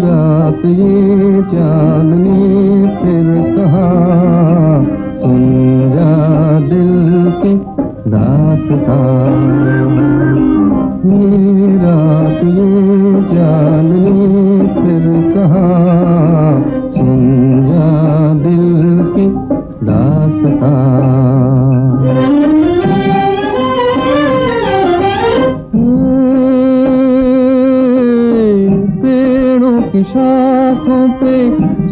रात ये चांदनी फिर कहा सुन जा दिल की दासता रात ये चांदनी की शाखों पे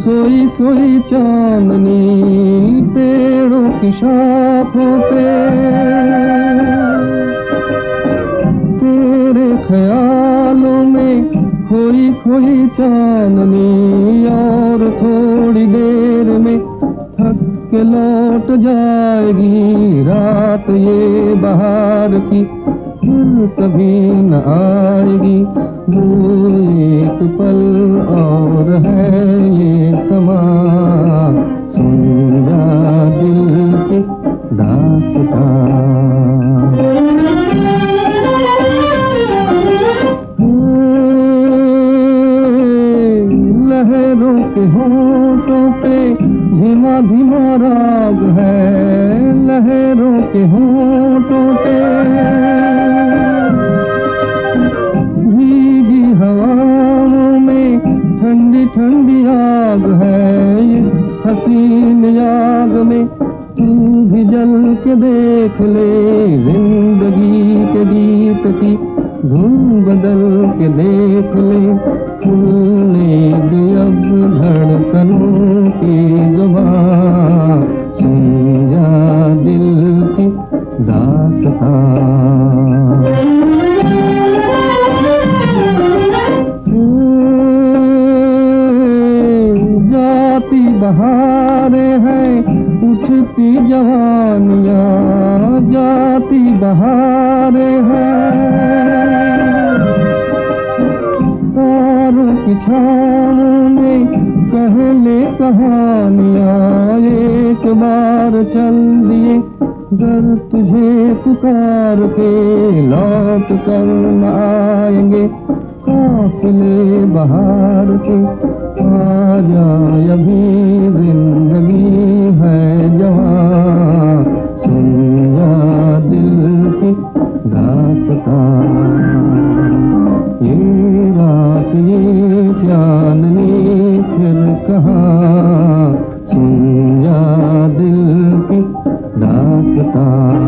सोई सोई चांदनी पेड़ों की शाखों पे। तेरे ख्यालों में खोई खोई चांदनी और थोड़ी देर में थक के लौट जाएगी रात ये बाहर की, फिर कभी न आएगी। वो होठों पे धीमा धीमा राग है, लहरों के होठों पे। भीगी हवाओं में ठंडी ठंडी आग है, इस हसीन आग में तू भी जल के देख ले, ज़िंदगी के गीत की धुन बदल के देख ले। खुलने दे अब धड़कनों की ज़ुबान। दिल की दासता। जाती बहारे हैं उठती जवानियाँ। जाती बहारे हैं कहानियाँ एक बार चल दिए घर तुझे पुकार के लौट कर आएँगे। काफिले बहार के आ जाए अभी यहाँ सुन जा दिल की दास्तां।